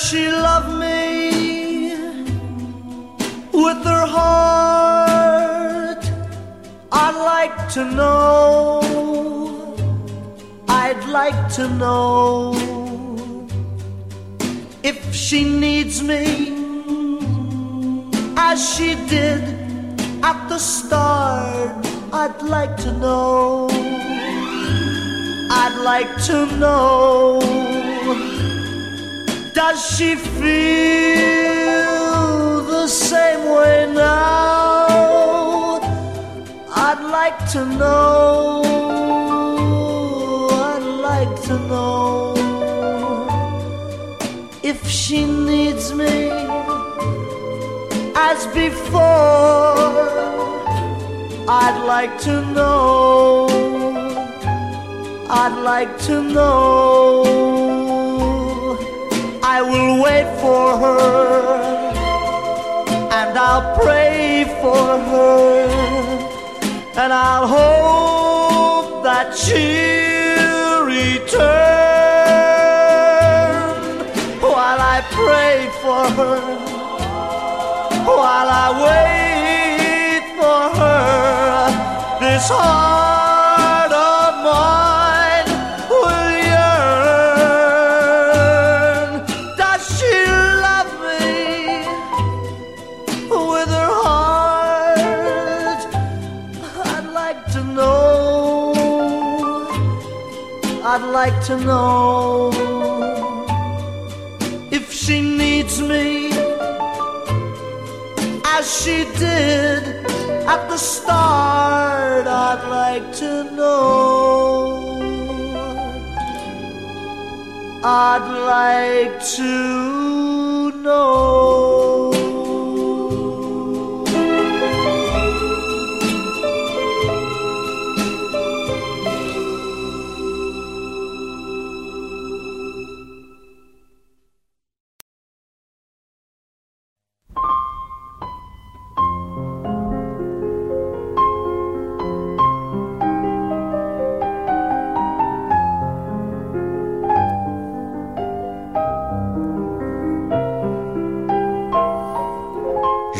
She love me with her heart? I'd like to know. I'd like to know if she needs me as she did at the start. I'd like to know. I'd like to know. Does she feel the same way now? I'd like to know. I'd like to know if she needs me as before. I'd like to know. I'd like to know. I will wait for her and I'll pray for her and I'll hope that she'll return while I pray for her while I wait for her. This heart like to know if she needs me as she did at the start. I'd like to know. I'd like to know.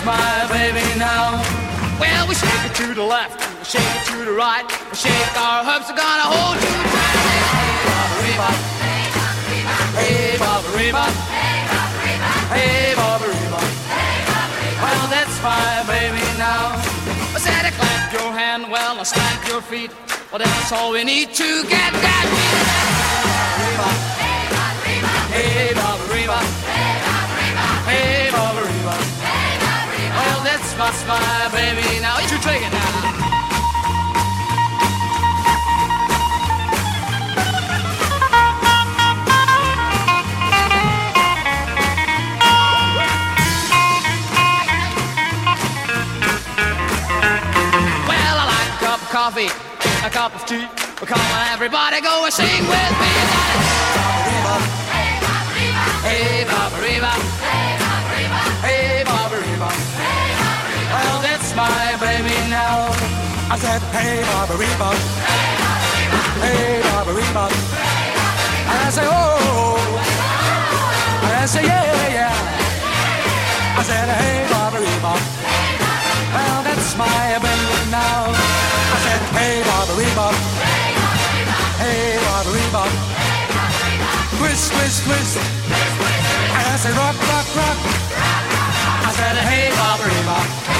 that's my baby now. Well, we shake it to the left, we shake it to the right, we shake our hips, we're gonna hold you tight. Hey, Baba Rebop. Hey, Baba Rebop. Hey, Baba Rebop. Well, that's my baby now. I said, I clap your hand well, I stamp your feet. Well, that's all we need to get that beat. Hey, Baba Reba. Hey, Baba Reba. Well, that's my smile, baby. Now eat your drink it now. coffee, a cup of tea. We come on, everybody, go and sing with me. Hey, Papa Reba. Hey, Papa Reba. Hey, Papa Reba. Hey. my baby now. I said, hey, Barbarita. Hey, Barbarita. And I say, oh. And I say, yeah, yeah. I said, hey, Barbarita. Well, that's my baby now. I said, hey, Barbarita. Hey, Barbarita. Twist, twist, twist. And I said, rock, rock, rock. I said, hey, Barbarita.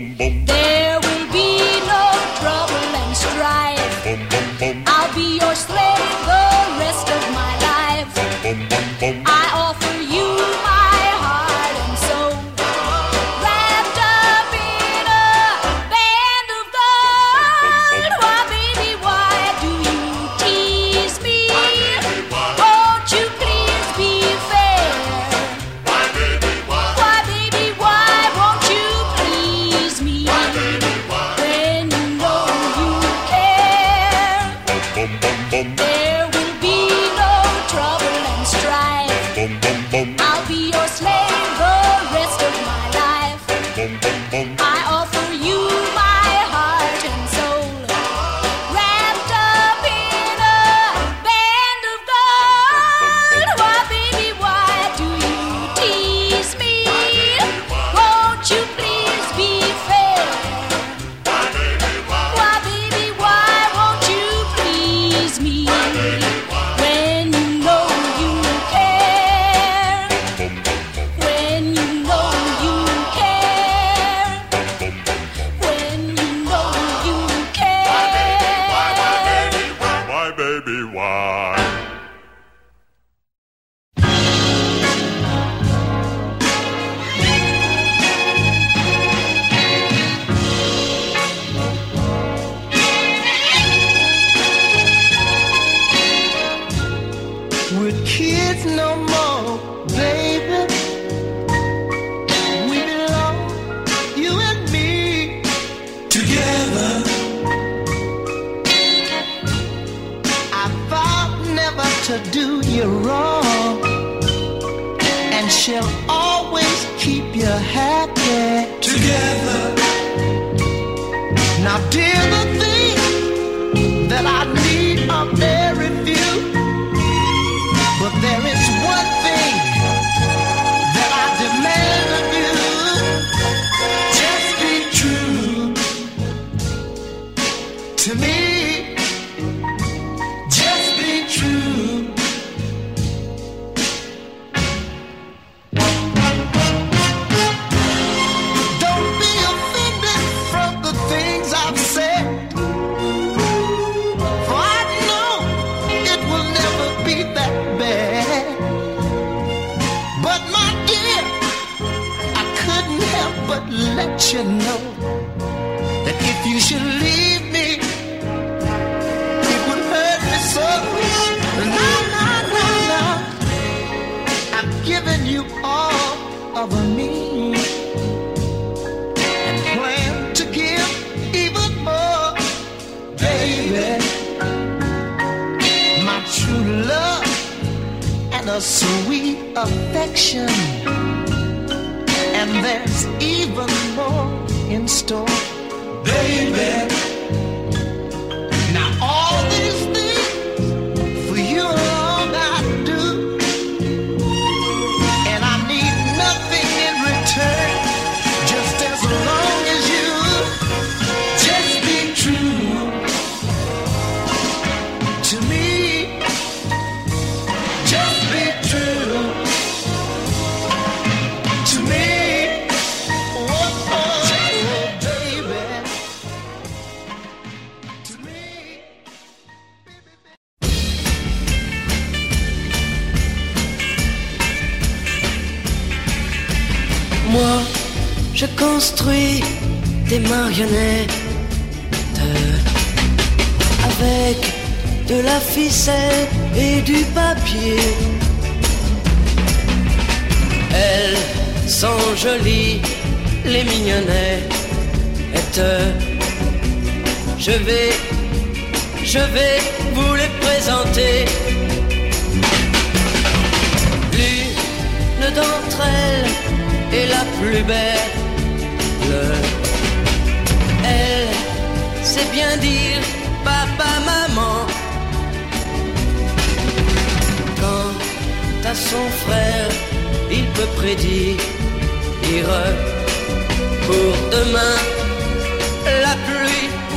boom, boom. There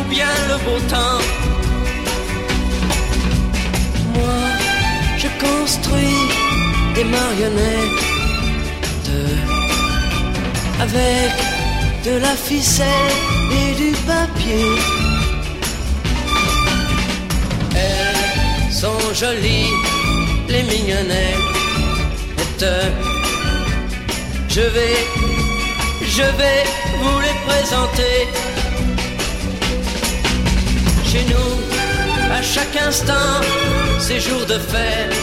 bien le beau temps. Moi, je construis des marionnettes avec de la ficelle et du papier. Elles sont jolies, les mignonnettes. Je vais, je vais vous les présenter. Chez nous, à chaque instant, c'est jour de fête.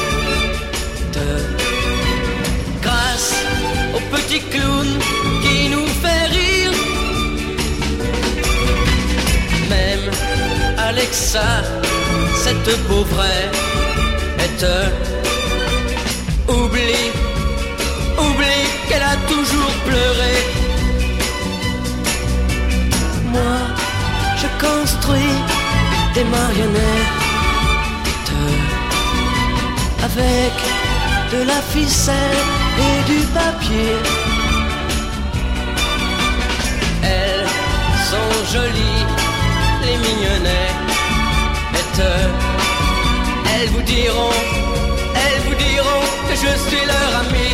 Grâce au petit clown qui nous fait rire. Même Alexa, cette pauvrette, oublie, oublie qu'elle a toujours pleuré. Moi, je construis des marionnettes avec de la ficelle et du papier. Elles sont jolies, les mignonnettes. Elles vous diront, elles vous diront que je suis leur ami,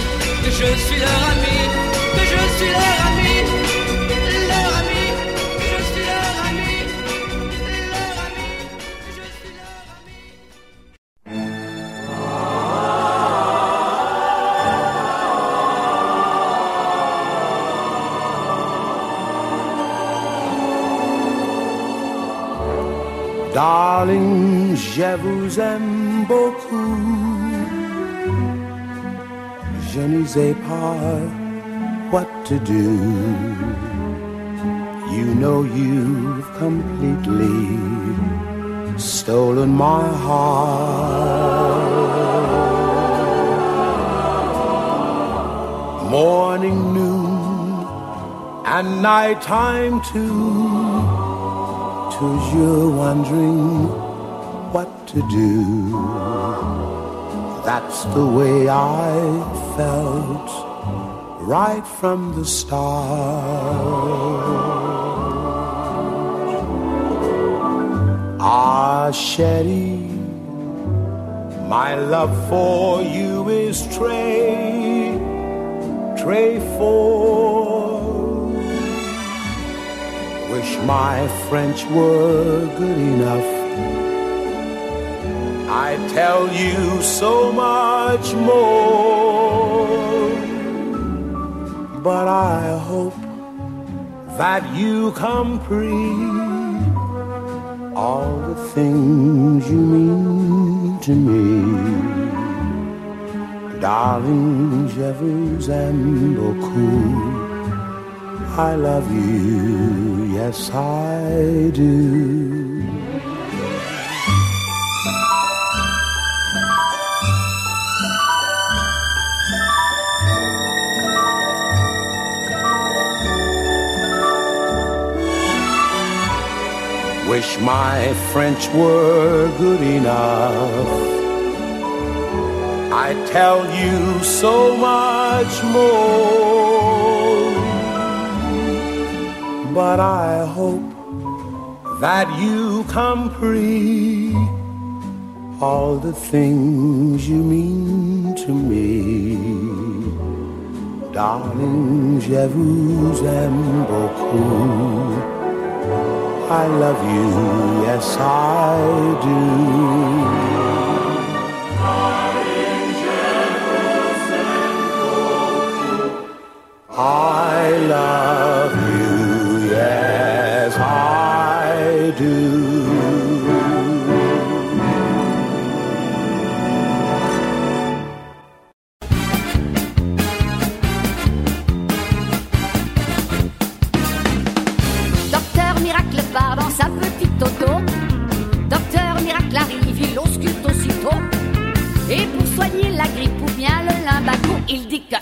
que je suis leur ami, que je suis leur ami, Darling, je vous aime beaucoup. Je ne sais pas what to do. You know you've completely stolen my heart. Morning, noon, and nighttime too. Cause you're wondering what to do. That's the way I felt right from the start. Ah, Sherry, my love for you is tray, tray for wish my French were good enough. I tell you so much more, but I hope that you comprehend all the things you mean to me. Darling, je vous aime beaucoup. I love you, yes I do. Wish my French were good enough. I tell you so much more but I hope that you comprehend all the things you mean to me. Darling, je vous aime beaucoup. I love you, yes I do. I love Et pour soigner la grippe ou bien le lumbago, il dit que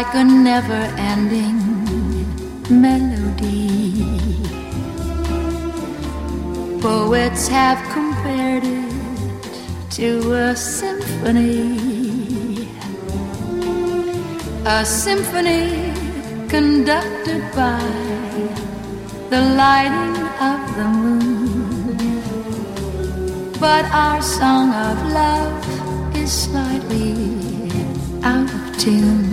like a never ending melody. Poets have compared it to a symphony. A symphony conducted by the lighting of the moon. But our song of love is slightly out of tune.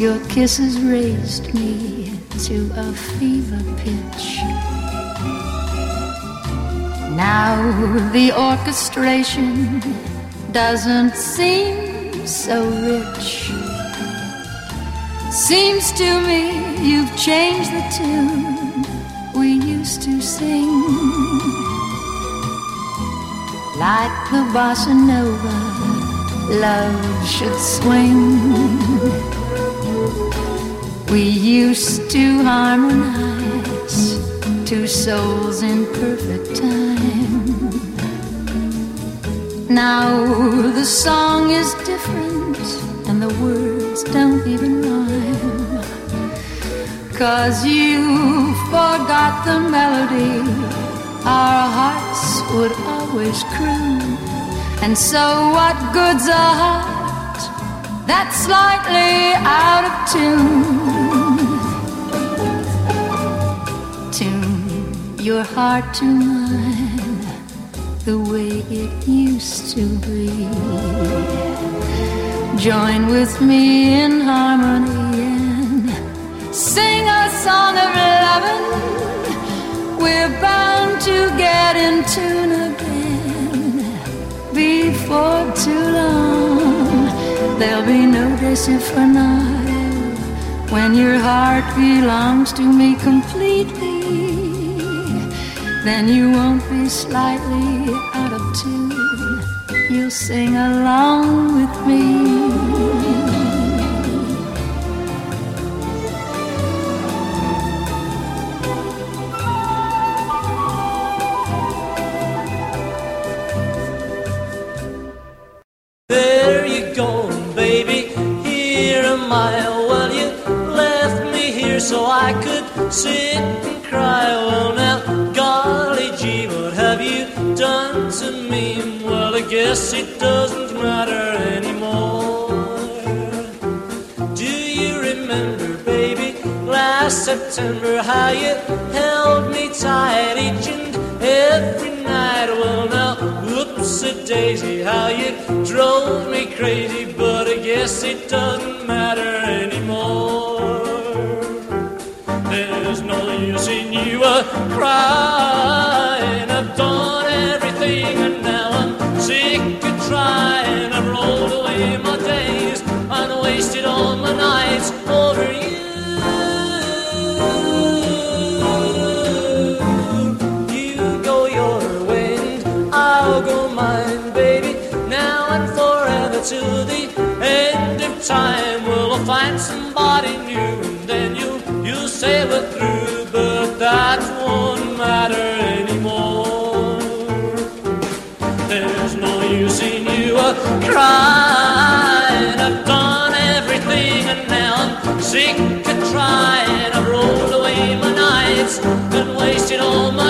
Your kisses raised me to a fever pitch. Now the orchestration doesn't seem so rich. Seems to me you've changed the tune we used to sing. Like the bossa nova, love should swing. We used to harmonize, two souls in perfect time. Now the song is different, and the words don't even rhyme. Cause you forgot the melody our hearts would always croon. And so, what good's a heart that's slightly out of tune? Your heart to mine the way it used to be. Join with me in harmony and sing a song of loving. We're bound to get in tune again before too long. There'll be no desafinado when your heart belongs to me completely. Then you won't be slightly out of tune. You'll sing along with me. Guess it doesn't matter anymore. Do you remember, baby, last September how you held me tight each and every night? Well, now, whoops a daisy, how you drove me crazy, but I guess it doesn't matter anymore. There's no use in you a crying. Wasted all my nights over you. You go your way I'll go mine, baby. Now and forever till the end of time. We'll find somebody new and then you you say we're through, but that won't matter anymore. There's no use in you uh, a crying. Wasted all my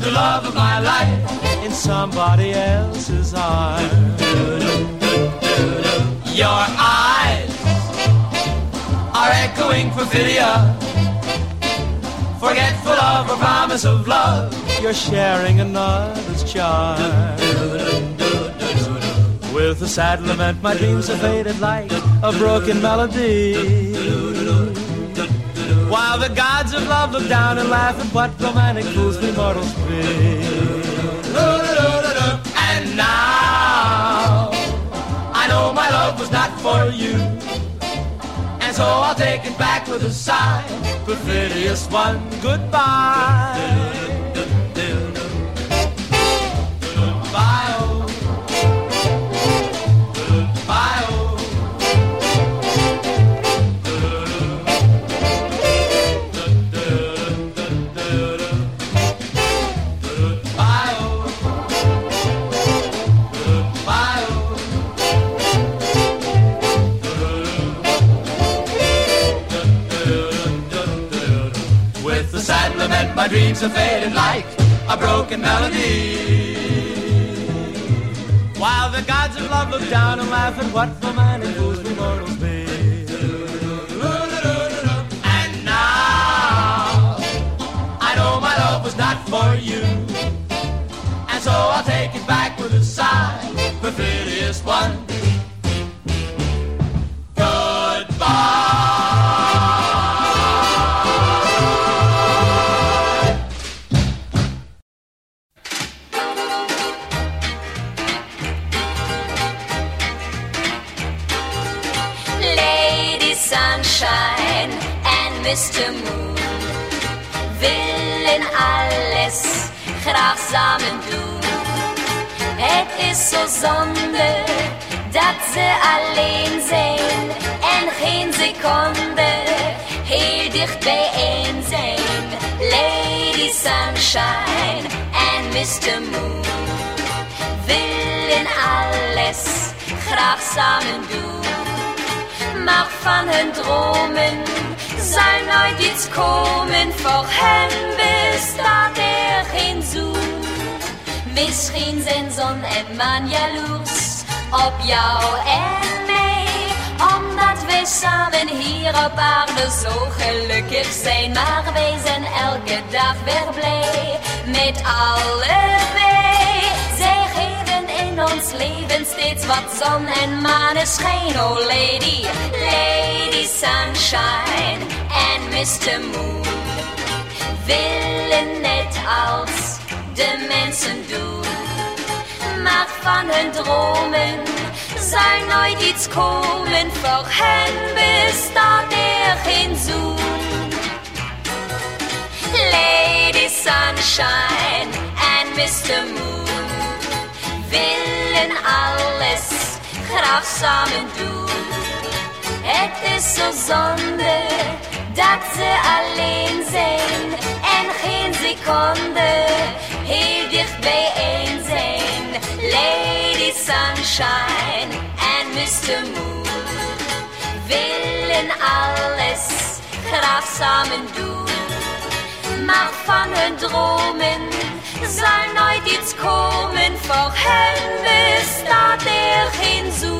the love of my life in somebody else's arms. Your eyes are echoing perfidia. Forgetful of a promise of love, you're sharing another's charm. With a sad lament, my dreams have faded like a broken melody. While the gods of love look down and laugh at what romantic fools we mortals be. And now I know my love was not for you. And so I'll take it back with a sigh. Perfidious one. Goodbye, the sad lament, my dreams have faded like a broken melody. While the gods of love look down and laugh at what romantic fools seconde heel dicht bijeen zijn. Lady Sunshine and Mr. Moon willen alles graag samen doen. Maar van hun dromen zal nooit iets komen. Voor hen bestaat er geen zoen. Misschien zijn zon en maan jaloers op jou en mij. Omdat wij samen hier op aarde zo gelukkig zijn. Maar wij zijn elke dag weer blij met allebei. Zij geven in ons leven steeds wat zon en maneschijn. Oh lady, lady sunshine en Mr. Moon willen net als de mensen doen. Maar van hun dromen zal nooit iets komen. Voor hen bestaat er geen. Lady Sunshine en Mr. Moon willen alles graag samen doen. Het is zo zonde dat ze alleen zijn en geen seconde heel dicht zijn. Lady Sunshine en Mr. Moon willen alles graag samen doen. Maar van hun dromen zal nooit iets komen. Voor hen bestaat er geen zoen.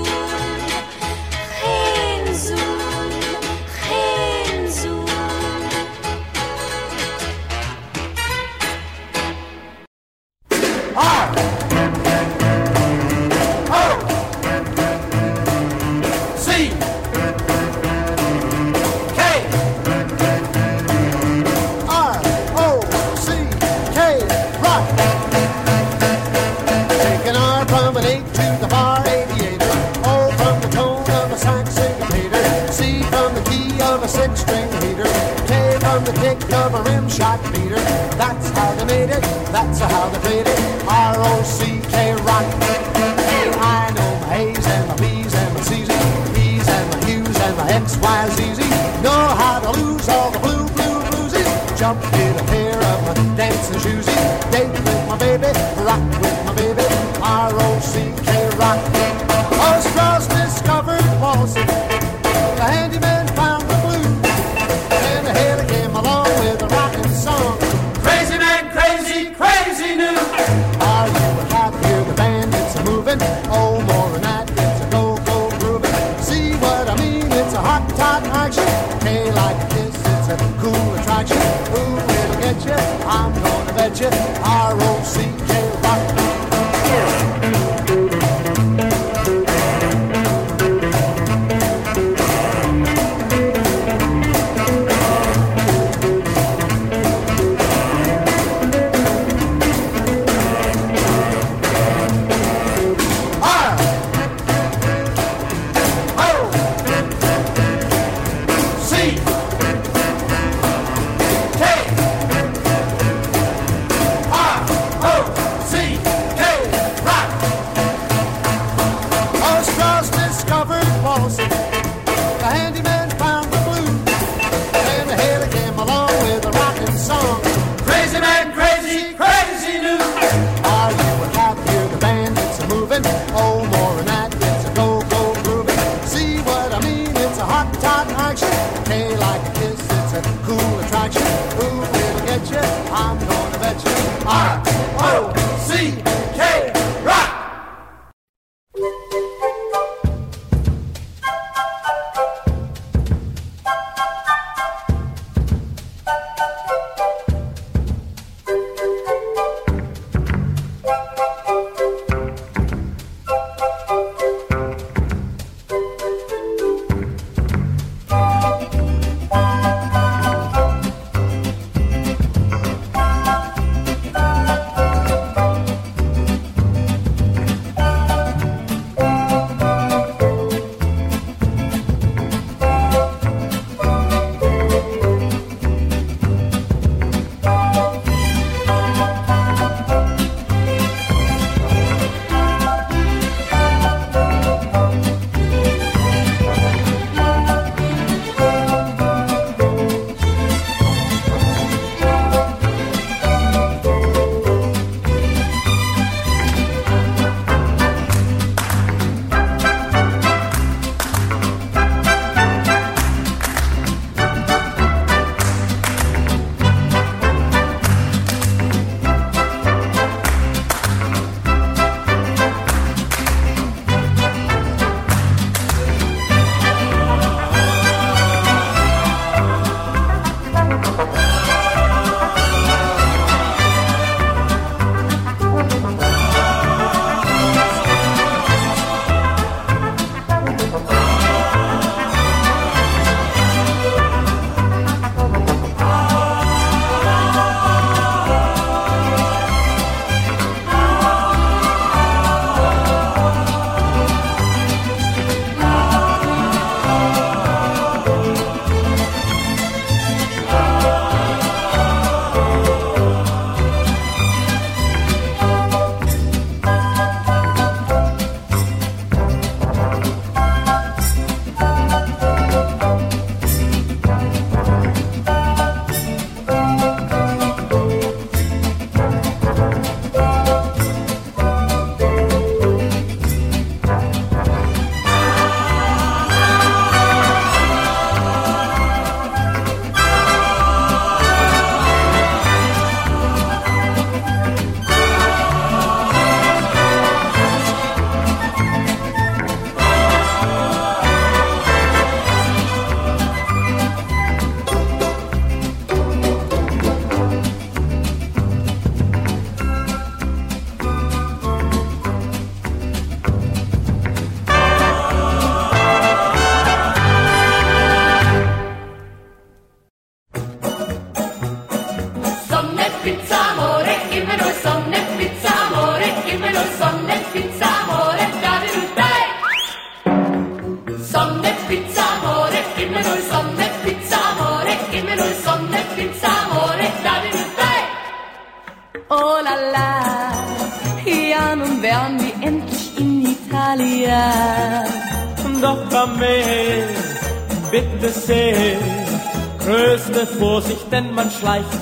of a rim shot beater. That's how they made it. That's how they played it. R-O-C-K rock. Hey, I know my A's and my B's and my C's my E's and my U's and my X Y Z's. Know how to lose all the blue, blue bluesies. Jump in a pair of my dancing shoesies. Date with my baby. Rock with Badger, ROC.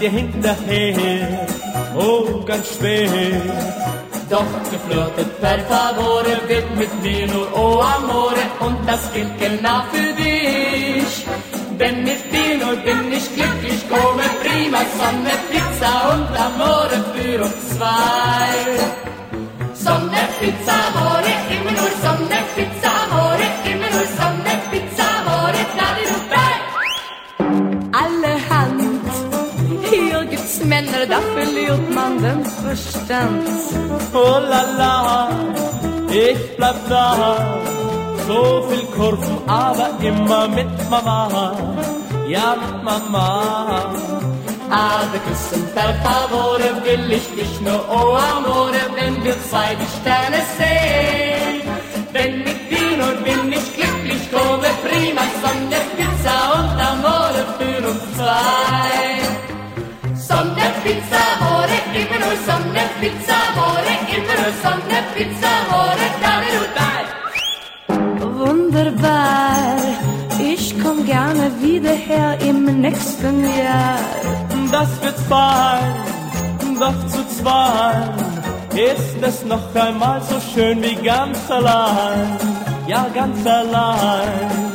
Dir hinterher. Oh, ganz schwer. Doch geflirtet per favore wird mit mir nur oh amore und das gilt genau für dich. Denn mit dir nur bin ich glücklich, come prima, Sonne, Pizza und Amore für uns zwei. Verstand. Oh la la, ich bleib da. So viel Kurven, aber immer mit Mama. Ja, mit Mama. Aber küssen per favore will ich dich nur, oh amore, wenn wir zwei die Sterne sehen. Denn mit dir nur bin ich glücklich, come prima, Sonne, Pizza und Amore für uns zwei. Sonne, Pizza, Sonne, Pizza, Amore, immer Sonne, Pizza, Amore, da du Wunderbar, ich komm gerne wieder her im nächsten Jahr. Das wird fein, doch zu zweit. Ist es noch einmal so schön wie ganz allein, ja ganz allein.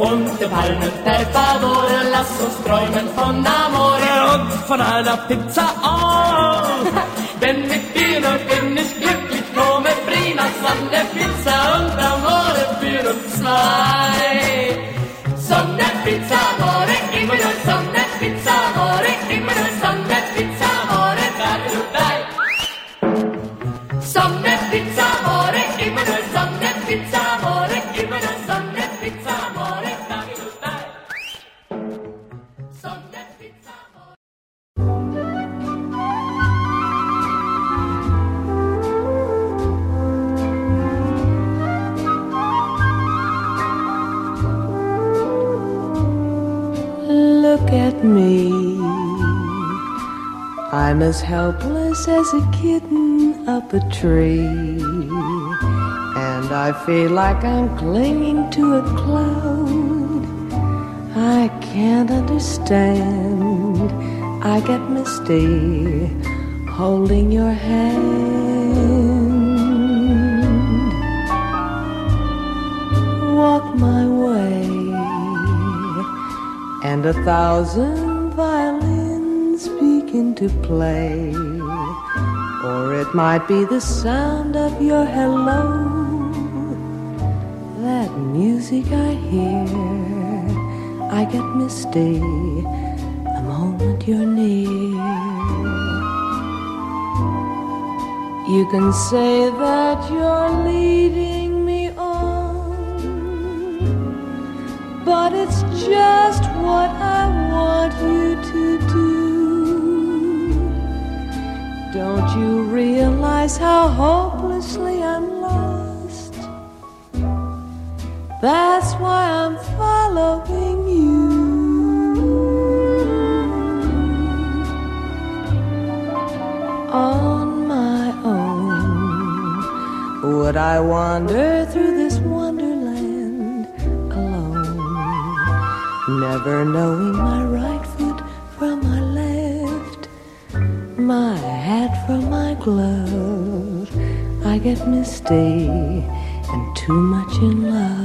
Und der Palmen per favore, lass uns träumen von Amore und von einer Pizza auch. Denn mit nur bin ich glücklich, Komme prima, Sonne, Pizza und Amore für uns zwei. Sonne, Pizza, Amore, gib mir Sonne, Pizza, Amore, me. I'm as helpless as a kitten up a tree. And I feel like I'm clinging to a cloud. I can't understand. I get misty holding your hand. And a thousand violins begin to play. Or it might be the sound of your hello, that music I hear. I get misty the moment you're near. You can say that you're leading but it's just what I want you to do. Don't you realize how hopelessly I'm lost? That's why I'm following you. On my own, would I wander through this wonderland never knowing my right foot from my left, my hat from my glove. I get misty and too much in love.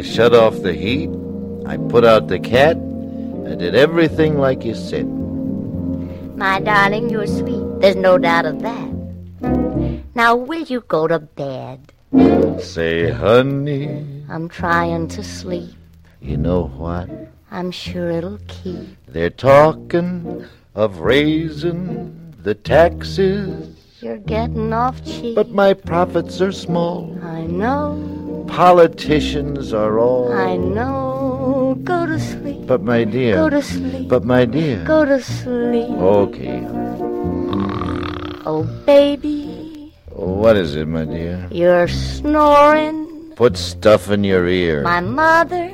I shut off the heat. I put out the cat. I did everything like you said. My darling, you're sweet. There's no doubt of that. Now, will you go to bed? Say, honey, I'm trying to sleep. you know what? I'm sure it'll keep. They're talking of raising the taxes, You're getting off cheap. but my profits are small. I know, Politicians are all. I know. Go to sleep. But my dear. Go to sleep. But my dear. Go to sleep. Okay. Oh, baby, What is it, my dear? you're snoring. Put stuff in your ear. My mother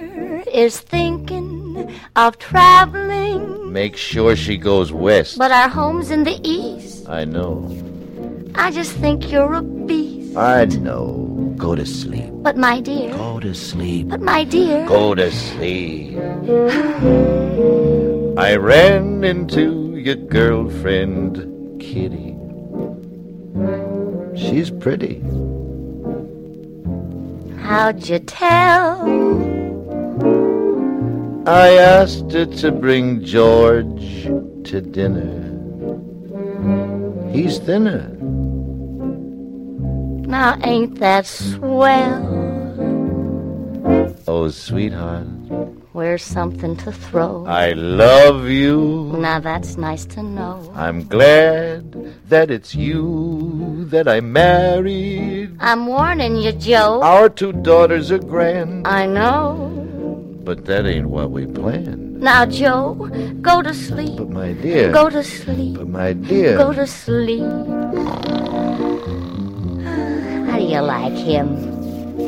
is thinking of traveling, Make sure she goes west. but our home's in the east. I know. I just think you're a beast. I know. Go to sleep. But my dear, Go to sleep. but my dear, Go to sleep. I ran into your girlfriend, Kitty. She's pretty. how'd you tell? I asked her to bring George to dinner. He's thinner. Now ain't that swell? Oh, sweetheart, Where's something to throw? I love you. Now that's nice to know. I'm glad that it's you that I married. I'm warning you, Joe. Our two daughters are grand, I know. but that ain't what we planned. Now, Joe, go to sleep. But my dear, Go to sleep. but my dear, Go to sleep. You like him?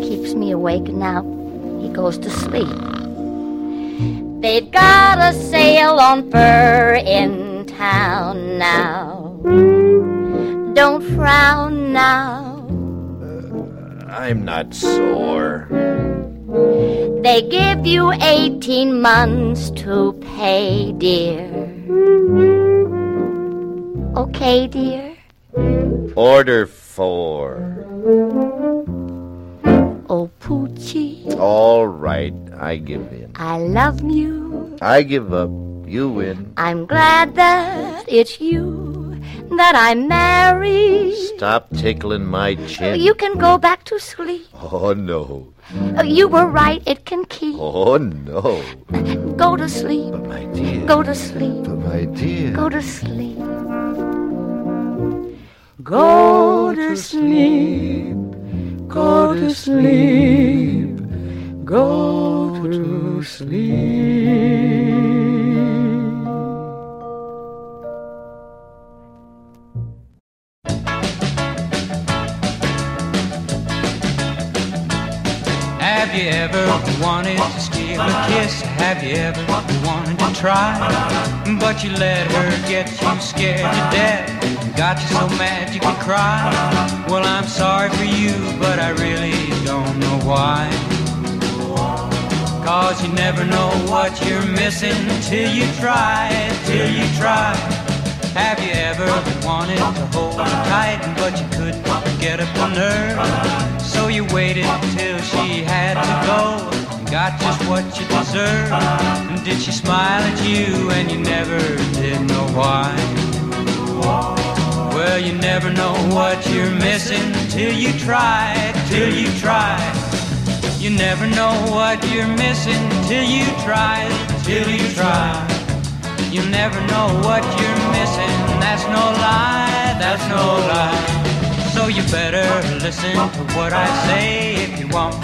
Keeps me awake and now he goes to sleep. They've got a sale on fur in town now. Don't frown now. Uh, I'm not sore. They give you 18 months to pay, dear. Okay, dear. Order four. Oh, Poochie, All right, I give in. I love you. I give up. You win. I'm glad that it's you that I married. Stop tickling my chin. You can go back to sleep. Oh no. Uh, You were right, it can keep. Oh no. Go to sleep. But my dear. Go to sleep. But my dear. Go to sleep. Go to sleep, go to sleep, go to sleep. Have you ever wanted to steal a kiss? Have you ever wanted to try? But you let her get you scared to death. Got you so mad you could cry. Well, I'm sorry for you, but I really don't know why. Cause you never know what you're missing till you try, till you try. Have you ever wanted to hold her tight, but you couldn't get up the nerve? So you waited till she had to go, got just what you deserve. And did she smile at you, and you never did know why? Well, you never know what you're missing till you try, till you try. You never know what you're missing till you try, till you try. You never know what you're missing. That's no lie, that's no lie. So you better listen to what I say if you want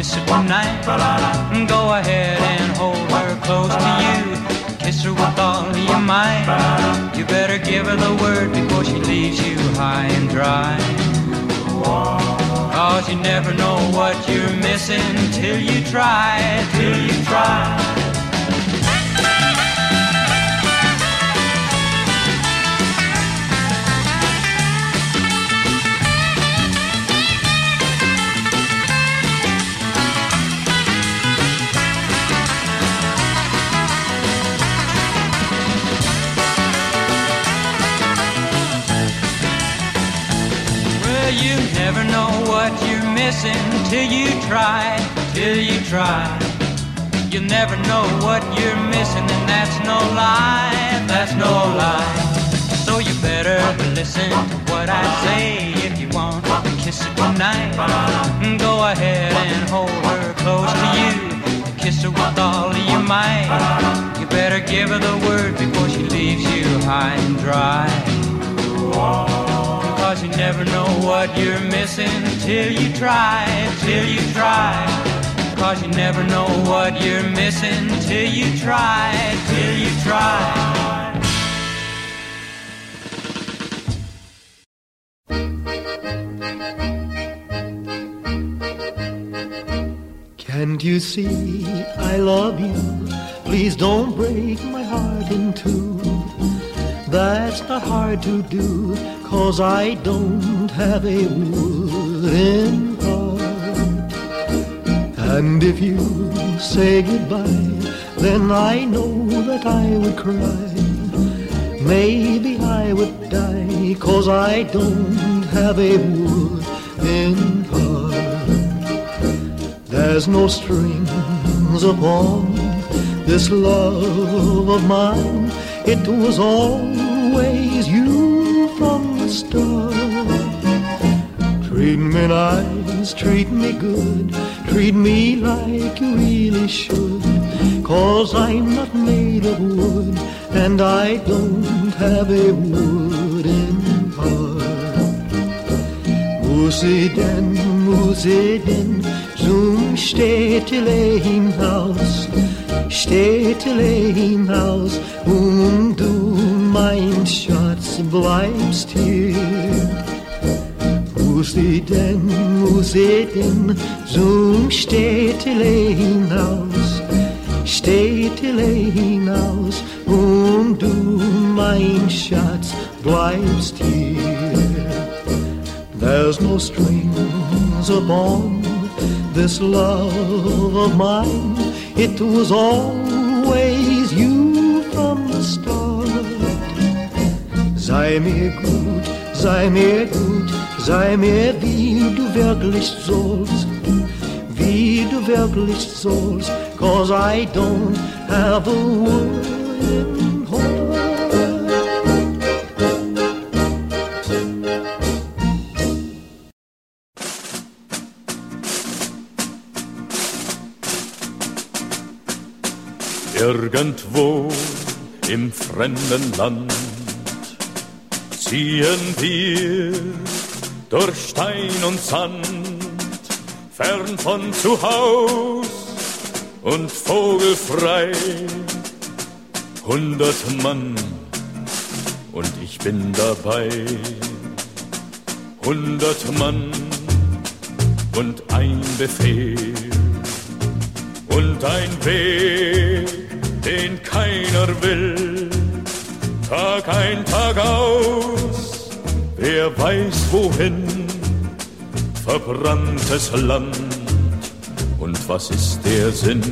kiss her tonight. Go ahead and hold her close to you. Kiss her with all your might. You better give her the word before she leaves you high and dry. Cause you never know what you're missing till you try, till you try. Never know what you're missing till you try, till you try. You never know what you're missing, and that's no lie, that's no lie. So you better listen to what I say if you want to kiss her tonight. Mm, go ahead and hold her close to you. Kiss her with all of your might. You better give her the word before she leaves you high and dry. Cause you never know what you're missing till you try, till you try. Cause you never know what you're missing till you try, till you try. Can't you see I love you? Please don't break my heart in two. That's not hard to do, cause I don't have a wooden heart. And if you say goodbye, then I know that I would cry. Maybe I would die, cause I don't have a wooden heart. There's no strings upon this love of mine. It was always you from the start. Treat me nice, treat me good, treat me like you really should. Cause I'm not made of wood, and I don't have a wooden heart. Musi denn, musi denn, zum Städtele hinaus, Städtele hinaus, und du, mein Schatz, bleibst hier. Ich denn zum Städtele hinaus, Städtele hinaus, und du, mein Schatz, bleibst hier. There's no strings upon this love of mine. It was always Sei mir gut, sei mir gut, sei mir wie du wirklich sollst, wie du wirklich sollst, cause I don't have a heart. Irgendwo im fremden Land ziehen wir durch Stein und Sand, fern von zu Haus und vogelfrei. Hundert Mann und ich bin dabei. Hundert Mann und ein Befehl und ein Weg, den keiner will. Tag ein, Tag aus, wer weiß wohin, verbranntes Land. Und was ist der Sinn?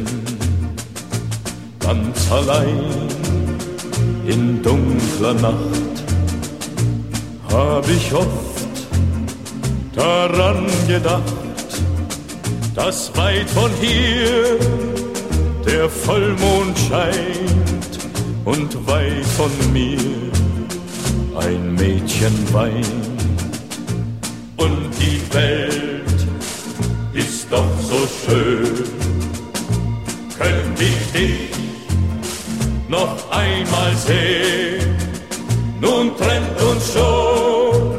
Ganz allein in dunkler Nacht hab ich oft daran gedacht, dass weit von hier der Vollmond scheint und weit von mir ein Mädchen weint. Und die Welt ist doch so schön, könnt ich dich noch einmal sehen. Nun trennt uns schon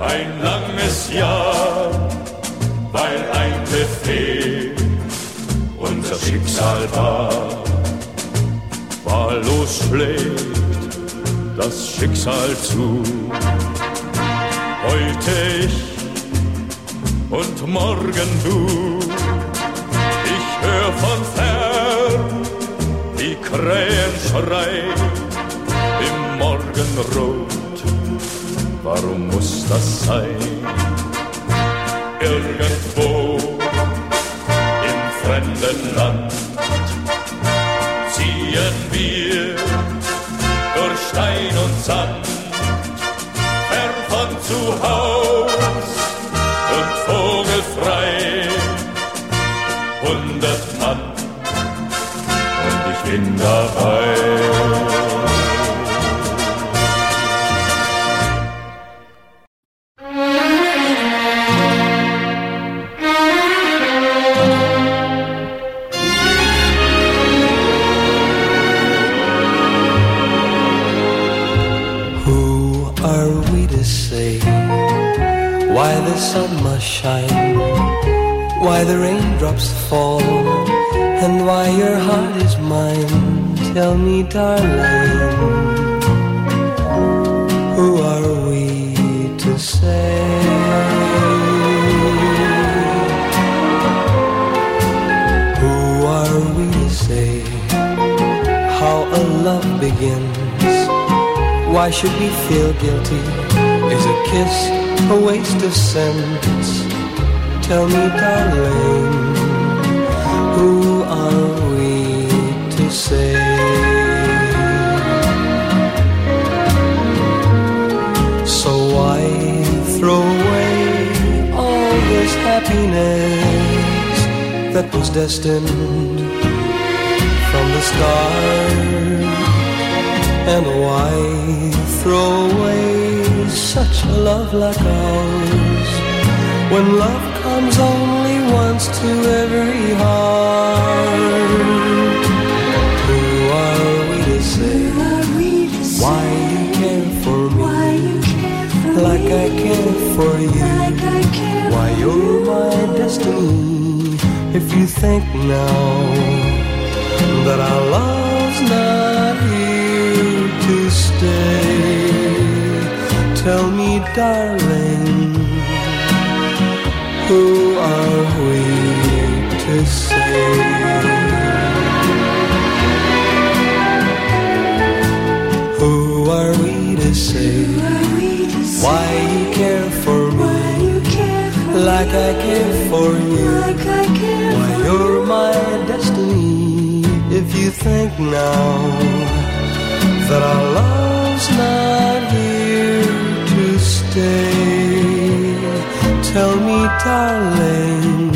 ein langes Jahr weil ein Befehl unser Schicksal war. Wahllos schlägt das Schicksal zu. Heute ich und morgen du. Ich hör von fern die Krähen schreien im Morgenrot. Warum muss das sein? irgendwo im fremden Land Stein und Sand, fern von zu Haus Why should we feel guilty? Is a kiss a waste of sense? Tell me, darling, who are we to say? So why throw away all this happiness that was destined from the start? And why throw away such a love like ours when love comes only once to every heart? Who are we to say why you care for me like I care for you? Why you're my destiny? If you think now that our love's tell me, darling, who are we to say? Who are we to say why you care for me like I care for you? Why you're my destiny? If you think now that our love's not here to stay, tell me, darling,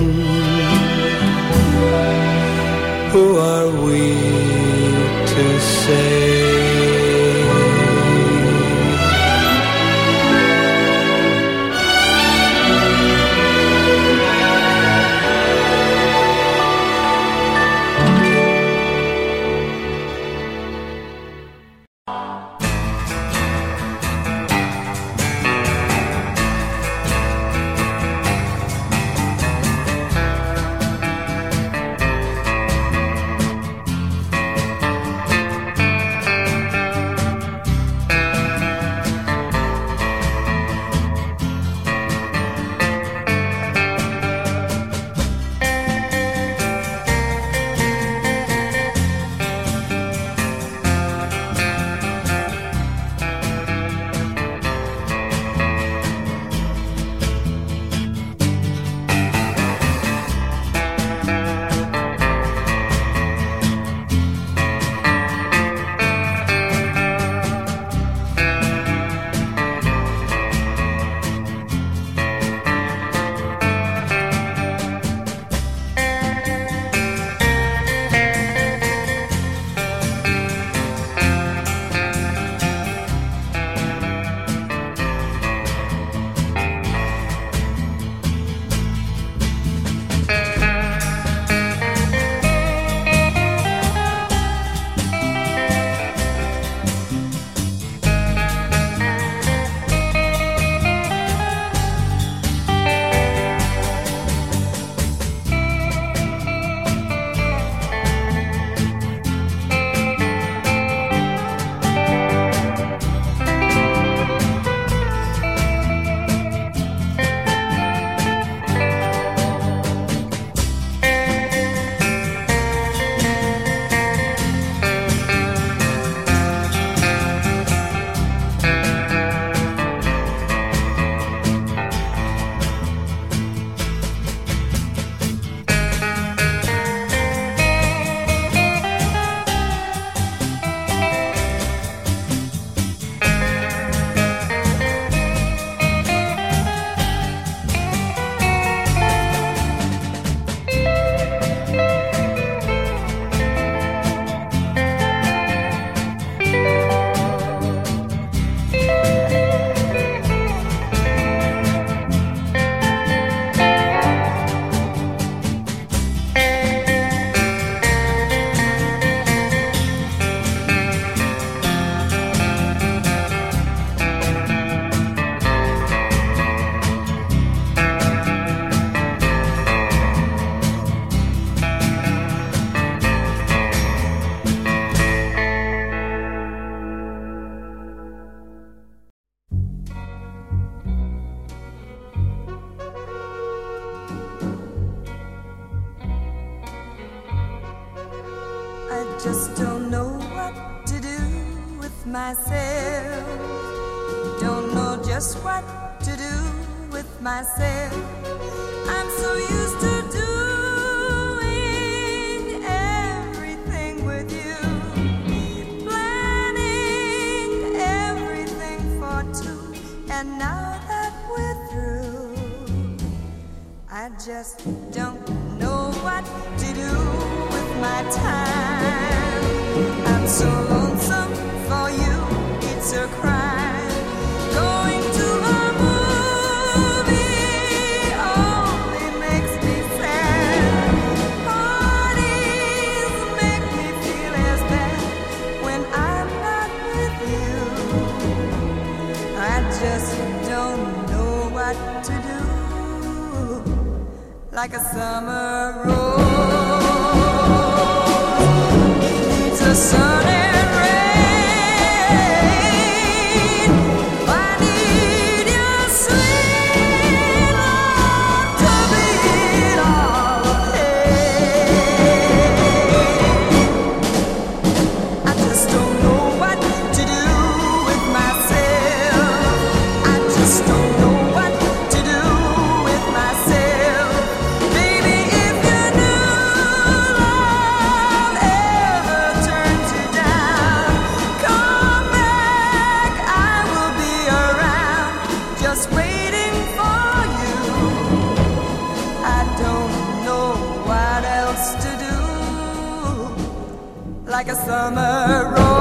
like a summer rose.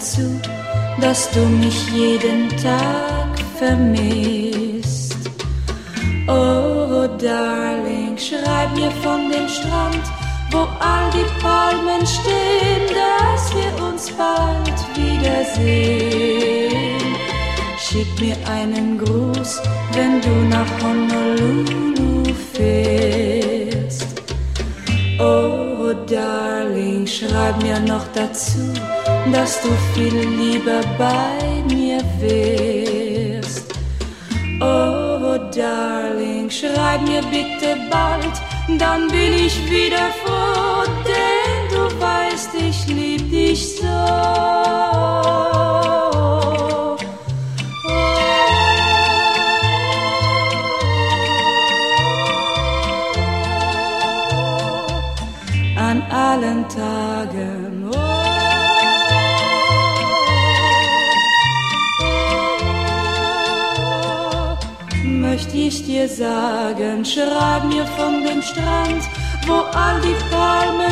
Dazu, dass du mich jeden Tag vermisst. Oh, Darling, schreib mir von dem Strand, wo all die Palmen stehen, dass wir uns bald wiedersehen. Schick mir einen Gruß, wenn du nach Honolulu fährst. Oh, Darling, schreib mir noch dazu, dass du viel lieber bei mir wärst. Oh, Darling, schreib mir bitte bald, dann bin ich wieder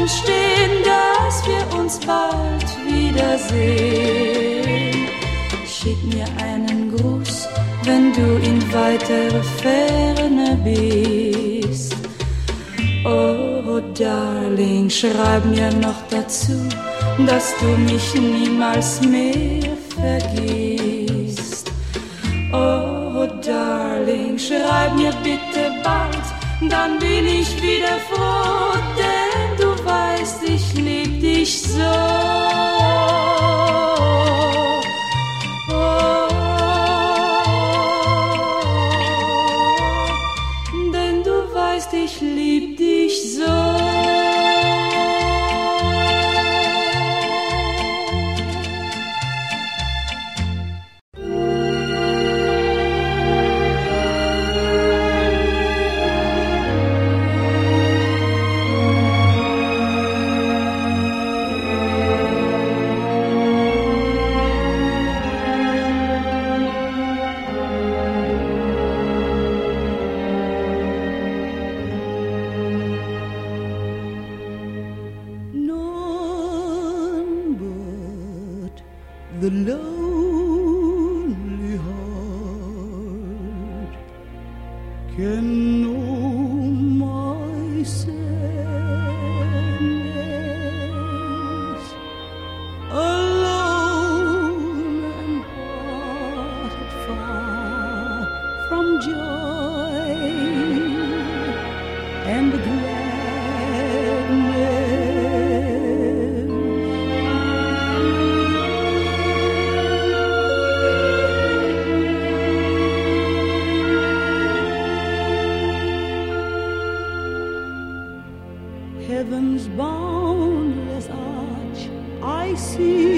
stehen, dass wir uns bald wiedersehen. Schick mir einen Gruß, wenn du in weiter Ferne bist. Oh, Darling, schreib mir noch dazu, dass du mich niemals mehr vergisst. Oh, Darling, schreib mir bitte bald, dann bin ich wieder froh, Heaven's boundless arch I see